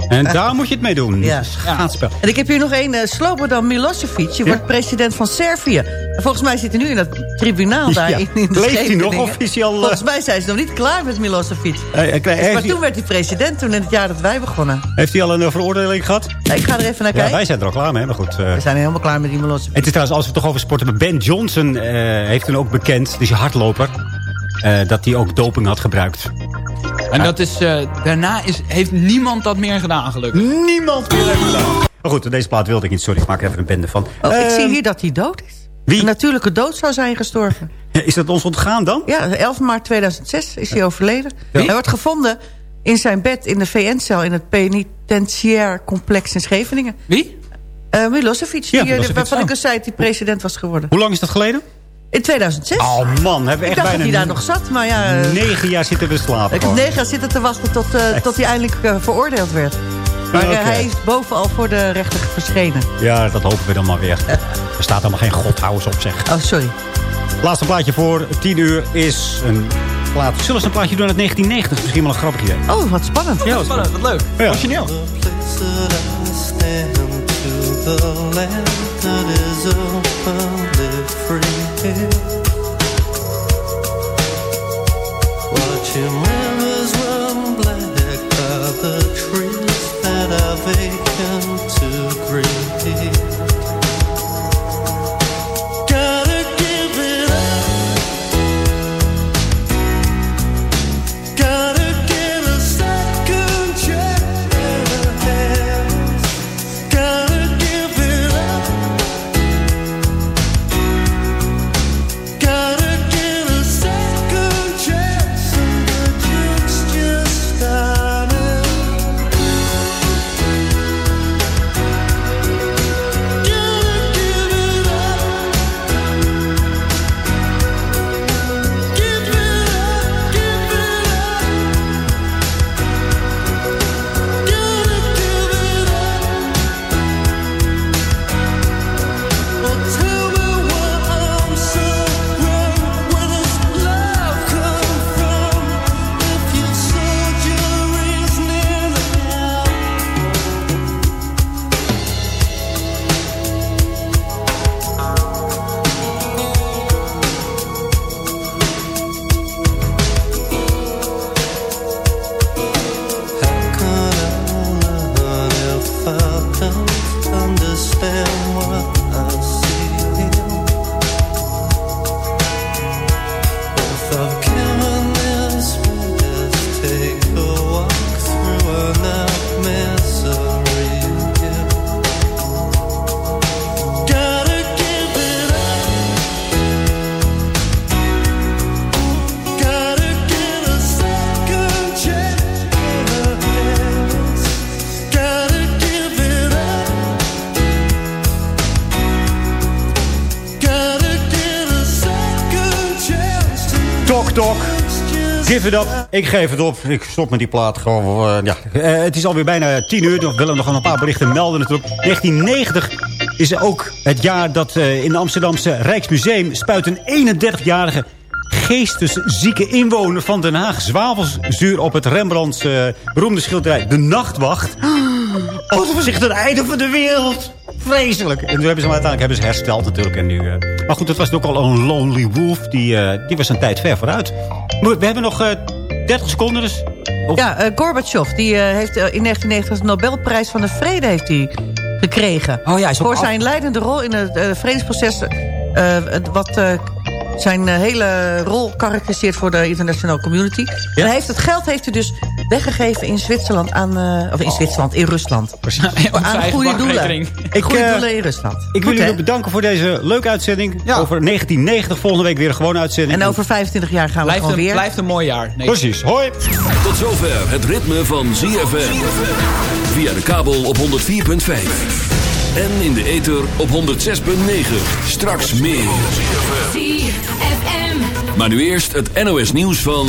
En daar moet je het mee doen. Ja. Schaatsspel. En ik heb hier nog één, uh, Slobodan Milosevic. Je wordt president van Servië. En volgens mij zit hij nu in dat tribunaal daar Ja. in, in de Leeft hij nog Scheveningen. of is hij al, eh, Volgens mij zijn ze nog niet klaar met Milosevic. Eh, eh, heeft, maar toen werd hij president, toen in het jaar dat wij begonnen. heeft hij al een eh, veroordeling gehad? Ik ga er even naar Ja, kijken. wij zijn er al klaar mee, maar goed. eh. We zijn helemaal klaar met die Milosevic. Het is trouwens, als we het toch over sporten hebben... Ben Johnson eh, heeft toen ook bekend, die is een hardloper... eh, dat hij ook doping had gebruikt. En dat is, eh, daarna is, heeft niemand dat meer gedaan, gelukkig. Niemand meer heeft gedaan. Maar goed, deze plaat wilde ik niet. Sorry, ik maak er even een bende van. Oh, ik Eh, zie hier dat hij dood is. Wie? Een natuurlijke dood zou zijn gestorven. <laughs> Is dat ons ontgaan dan? Ja, 11 maart 2006 is hij overleden. Wie? Hij wordt gevonden in zijn bed in de VN-cel... in het penitentiair complex in Scheveningen. Wie? Eh Milosevic, Ja, die, eh, Milosevic, waarvan oh. ik dus zei dat hij president was geworden. Hoe lang is dat geleden? In 2006. Oh man, hebben we ik dacht dat bijna hij daar nog zat, maar ja... eh, negen jaar zitten we slapen. Ik heb negen jaar zitten te wachten tot, eh, tot hij eindelijk eh, veroordeeld werd. Maar hij is bovenal voor de rechter verschenen. Ja, dat hopen we dan maar weer. <laughs> Er staat allemaal geen godhouders op, zeg. Oh, sorry. Laatste plaatje voor 10 uur is een plaat. Zullen we eens een plaatje doen uit 1990? Misschien wel een grappig idee. Oh, wat spannend. Ja, Wat spannend, wat leuk. Ja. Origineel. The land that is open, live free. Watching rivers run black by the trees that are vacant Ik geef het op. Ik stop met die plaat gewoon. eh, ja. Eh, het is alweer bijna tien uur. We willen nog een paar berichten melden natuurlijk. 1990 is ook het jaar dat eh, in het Amsterdamse Rijksmuseum... spuit een 31-jarige geesteszieke inwoner van Den Haag... zwavelzuur op het Rembrandts beroemde schilderij De Nachtwacht. Oh, dat was echt het einde van de wereld. Vreselijk. En toen hebben ze hem uiteindelijk hebben ze hersteld natuurlijk. En nu, eh, maar goed, het was ook al een lonely wolf. Die, eh, die was een tijd ver vooruit. We we hebben nog eh 30 seconden dus. Of- Ja, eh, Gorbachev, die eh, heeft eh, in 1990 de Nobelprijs van de Vrede heeft hij gekregen. Oh ja, hij is ook Voor af- zijn leidende rol in het eh, vredesproces... eh, wat eh, zijn eh, hele rol karakteriseert voor de internationale community. En hij heeft het geld heeft hij dus weggegeven in Zwitserland aan... eh, of in Zwitserland, in Rusland. aan goede doelen. Ik, goede eh, doelen in Rusland. Ik wil jullie bedanken voor deze leuke uitzending. Over 1990, volgende week weer een gewone uitzending. En over 25 jaar gaan we gewoon een, weer. blijft een mooi jaar. Nee. Precies, hoi. Tot zover het ritme van ZFM. Via de kabel op 104.5. En in de ether op 106.9. Straks meer. ZFM. Maar nu eerst het NOS nieuws van...